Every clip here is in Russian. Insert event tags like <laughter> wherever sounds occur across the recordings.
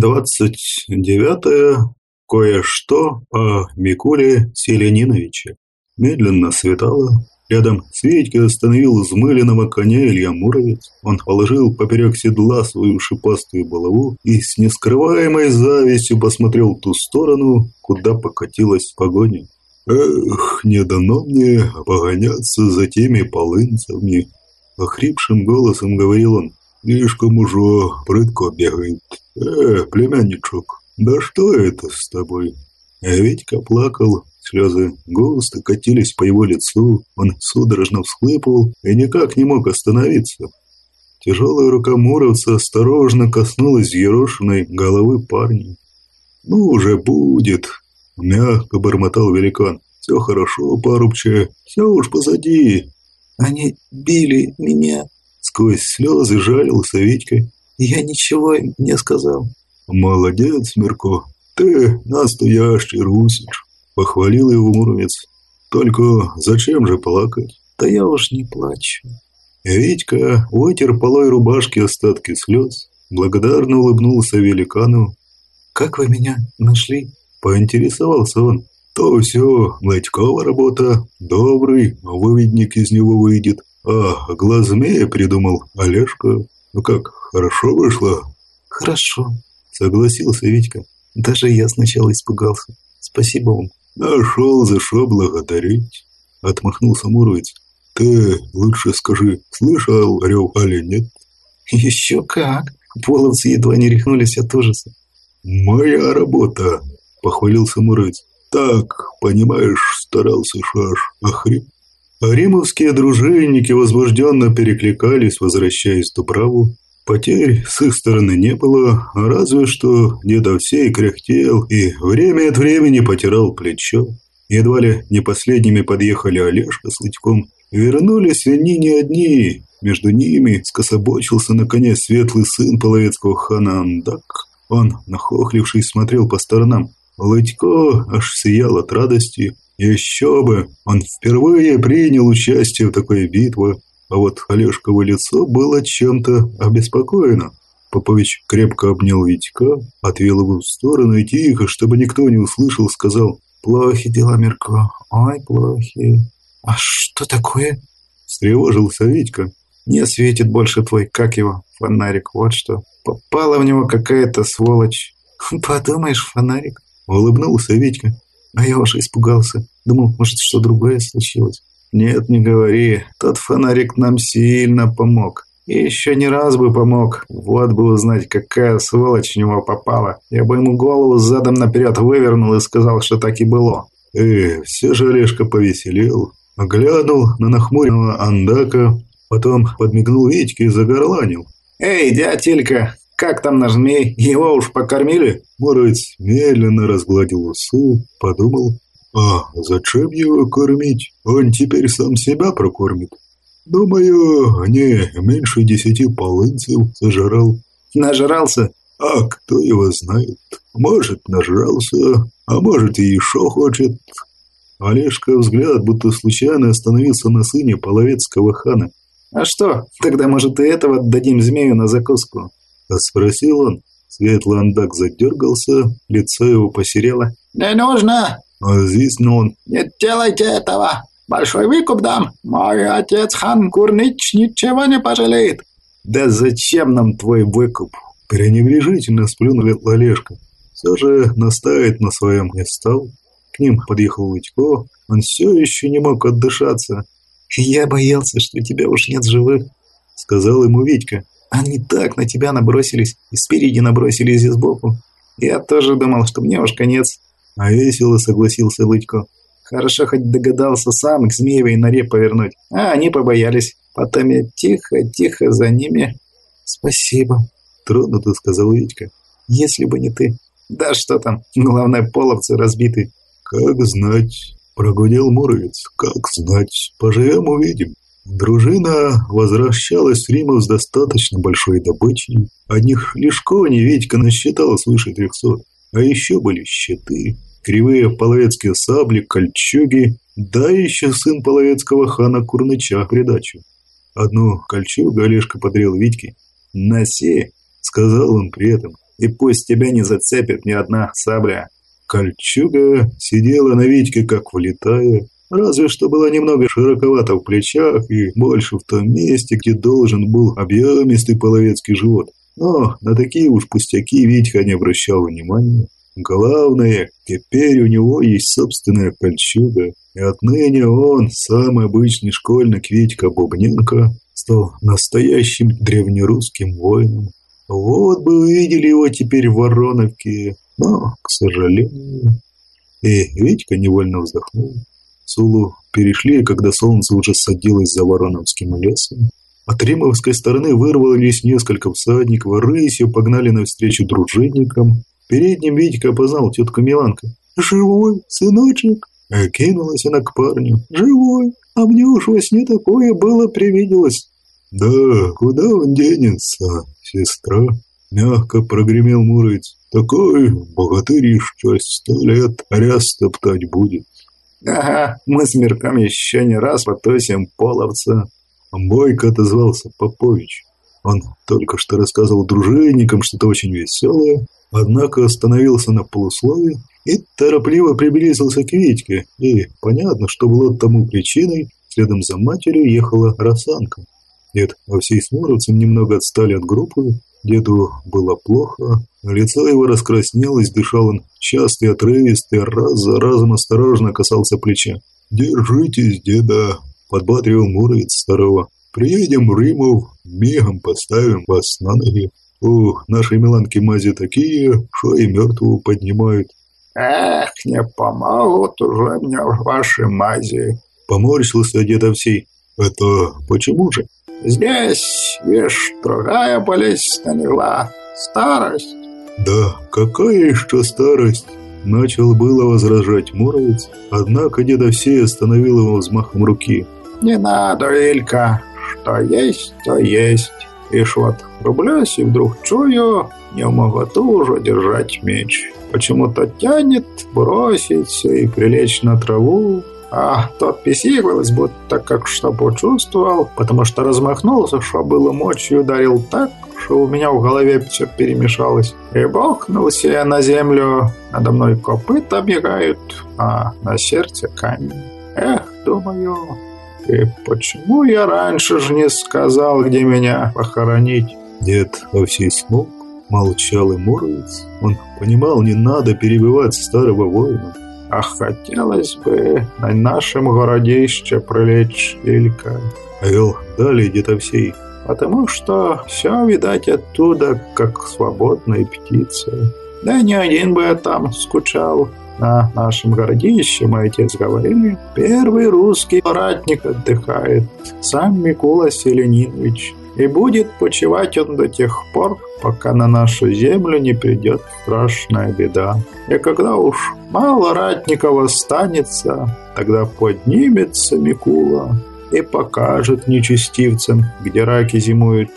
Двадцать девятое. Кое-что о Микуле Селениновиче. Медленно светало. Рядом с Витькой остановил взмыленного коня Илья Муровец. Он положил поперек седла свою шипастую голову и с нескрываемой завистью посмотрел ту сторону, куда покатилась погоня. «Эх, не дано мне погоняться за теми полынцами!» Охрипшим голосом говорил он. «Слишком уже прытко бегает. Э, племянничок, да что это с тобой?» А Витька плакал, слезы густо катились по его лицу, он судорожно всхлипывал и никак не мог остановиться. Тяжелая рука Муровца осторожно коснулась ерошенной головы парня. «Ну, уже будет!» – мягко бормотал великан. «Все хорошо, парубче, все уж позади!» «Они били меня!» Сквозь слезы жалился Витька. «Я ничего им не сказал!» «Молодец, Мирко, ты настоящий русич!» Похвалил его Муромец. «Только зачем же плакать?» «Да я уж не плачу». Витька вытер полой рубашки остатки слез, благодарно улыбнулся великану. «Как вы меня нашли?» – поинтересовался он. «То все, Младькова работа, добрый, выведник из него выйдет. А, глаз змея придумал Олежка. Ну как, хорошо вышло?» «Хорошо», – согласился Витька. «Даже я сначала испугался. Спасибо вам». «Нашел за что благодарить», — отмахнулся Муровец. «Ты лучше скажи, слышал рев али нет?» «Еще как!» Половцы едва не рехнулись от ужаса. «Моя работа!» — похвалился Муровец. «Так, понимаешь, старался шаш, охрип». А римовские дружинники возбужденно перекликались, возвращаясь в Дубраву. Потерь с их стороны не было, разве что дедовсей кряхтел и время от времени потирал плечо. Едва ли не последними подъехали Олежка с Лытьком. Вернулись они не одни. Между ними скособочился наконец светлый сын половецкого хана Андак. Он, нахохлившись, смотрел по сторонам. Лытько аж сиял от радости. Еще бы! Он впервые принял участие в такой битве. А вот Олежково лицо было чем-то обеспокоено. Попович крепко обнял Витька, отвел его в сторону и тихо, чтобы никто не услышал, сказал «Плохи дела, Мирко, ой, плохи». «А что такое?» – встревожился Витька. «Не светит больше твой, как его, фонарик, вот что. Попала в него какая-то сволочь». <laughs> «Подумаешь, фонарик», – улыбнулся Витька. А я уж испугался. Думал, может, что другое случилось. Нет, не говори. Тот фонарик нам сильно помог. И еще не раз бы помог. Вот бы узнать, какая сволочь в него попала. Я бы ему голову задом наперед вывернул и сказал, что так и было. Э, все же Олежка повеселел. Глянул на нахмуренного Андака, потом подмигнул Витьке и загорланил. «Эй, дятелька, как там наш змей? Его уж покормили?» Моровец медленно разгладил усы, подумал а зачем его кормить? Он теперь сам себя прокормит. Думаю, не меньше десяти полынцев сожрал. Нажрался? А кто его знает? Может, нажрался, а может и еще хочет. Олежка взгляд будто случайно остановился на сыне половецкого хана. «А что, тогда, может, и этого отдадим змею на закуску?» Спросил он. Светлый андак задергался, лицо его посерело. «Не нужно!» Звісно, он. «Не делайте этого! Большой выкуп дам! Мой отец хан Курнич ничего не пожалеет!» «Да зачем нам твой выкуп?» Пренебрежительно сплюнул Олежка. Все же наставить на своем не стал. К ним подъехал Лытько. Он все еще не мог отдышаться. «Я боялся, что тебя уж нет живых», — сказал ему Витька. «Они так на тебя набросились, и спереди набросились и сбоку. Я тоже думал, что мне уж конец. А весело согласился Лытько. Хорошо хоть догадался сам к Змеевой норе повернуть. А они побоялись. Потом я тихо-тихо за ними. Спасибо. Тронуто сказал Витька. Если бы не ты. Да что там, главное, половцы разбиты. Как знать, прогудел Муровец. Как знать, поживем увидим. Дружина возвращалась в Римов с достаточно большой добычей. Одних лишь коней Витька насчитал свыше трехсот. А еще были щиты, кривые половецкие сабли, кольчуги, да еще сын половецкого хана Курныча придачу. Одну кольчугу Олежка подарил Витьке. «Носи!» — сказал он при этом. и пусть тебя не зацепит ни одна сабля. Кольчуга сидела на Витьке как влетая, разве что была немного широковата в плечах и больше в том месте, где должен был объемистый половецкий живот. Но на такие уж пустяки Витька не обращал внимания. Главное, теперь у него есть собственная кольчуга, и отныне он, самый обычный школьник Витька Бубненко, стал настоящим древнерусским воином. Вот бы увидели его теперь в Вороновке, но, к сожалению... И Витька невольно вздохнул. Сулу перешли, когда солнце уже садилось за Вороновским лесом. От Римовской стороны вырвались несколько всадников, рысью погнали навстречу дружинникам. Передним Витька опознал тетку Миланка. «Живой, сыночек!» Кинулась она к парню. «Живой! А мне уж во сне такое было привиделось!» «Да, куда он денется, сестра?» Мягко прогремел Муромец. «Такой богатырь еще сто лет ряс топтать будет». «Ага, мы с Мирком еще не раз потусим половца». Бойко отозвался Попович. Он только что рассказывал дружинникам что-то очень веселое, однако остановился на полуслове и торопливо приблизился к Витьке, и понятно, что было тому причиной, следом за матерью ехала Росанка. Дед Овсей с Муромцем немного отстали от группы, деду было плохо, лицо его раскраснелось, дышал он часто и отрывисто, раз за разом осторожно касался плеча. «Держитесь, деда!» – подбатривал Муромец старого. «Приедем в Римов, мигом поставим вас на ноги. Ух, наши миланки мази такие, что и мертвого поднимают. Эх, не помогут уже мне ваши мази. Поморщился дед Овсей. Это почему же? Здесь, видишь, другая болезнь налегла. Старость. Да, какая еще старость? Начал было возражать Муромец, однако дед Овсей остановил его взмахом руки. Не надо, Илька, что есть, то есть. Ишь вот, рублюсь и вдруг чую, не могу уже держать меч. Почему-то тянет бросить и прилечь на траву. А тот писигалось, будто как что почувствовал, потому что размахнулся, что было мочи, ударил так, что у меня в голове все перемешалось. И бухнулся я на землю, надо мной копыта бегают, а на сердце камень. Эх, думаю, и почему я раньше же не сказал, где меня похоронить? Дед во всей смог, молчал и Муромец. Он понимал, не надо перебивать старого воина. А хотелось бы на нашем городище прилечь, Илька. Вел далее дед Овсей. Потому что все, видать, оттуда, как свободная птица. Да не один бы я там скучал. На нашем городище, мой отец говорили, первый русский ратник отдыхает, сам Микула Селенинович. И будет почивать он до тех пор, пока на нашу землю не придет страшная беда. И когда уж мало ратников останется, тогда поднимется Микула и покажет нечестивцам, где раки зимуют.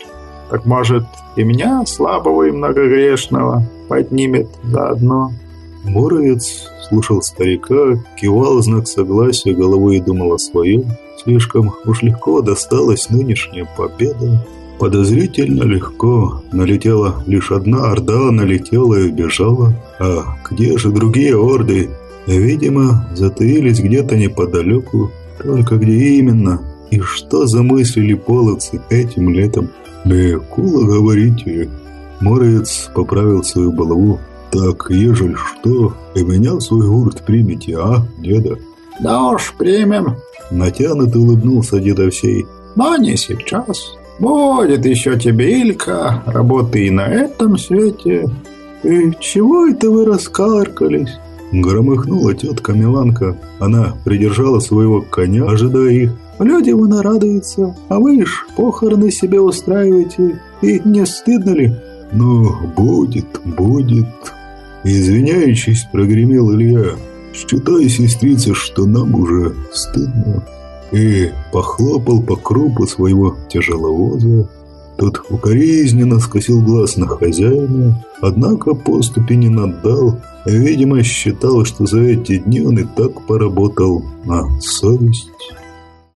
Так может и меня, слабого и многогрешного, поднимет заодно. Муромец слушал старика, кивал знак согласия головой и думал о своем. Слишком уж легко досталась нынешняя победа. Подозрительно легко. Налетела лишь одна орда, налетела и убежала. А где же другие орды? Видимо, затаились где-то неподалеку. Только где именно? И что замыслили половцы этим летом? Лекула, говорите? Морец поправил свою голову. Так, ежели что, и меня в свой гурт примите, а, деда? Да уж, примем. Натянут улыбнулся дед Овсей. Но не сейчас. Будет еще тебе, Илька, работы и на этом свете. И чего это вы раскаркались? Громыхнула тетка Миланка. Она придержала своего коня, ожидая их. Люди вон радуются, а вы ж похороны себе устраиваете. И не стыдно ли? Ну, будет, будет, Извиняючись, прогремел Илья. «Считай, сестрица, что нам уже стыдно». И похлопал по крупу своего тяжеловоза. Тот укоризненно скосил глаз на хозяина, однако поступи не надал. Видимо, считал, что за эти дни он и так поработал на совесть.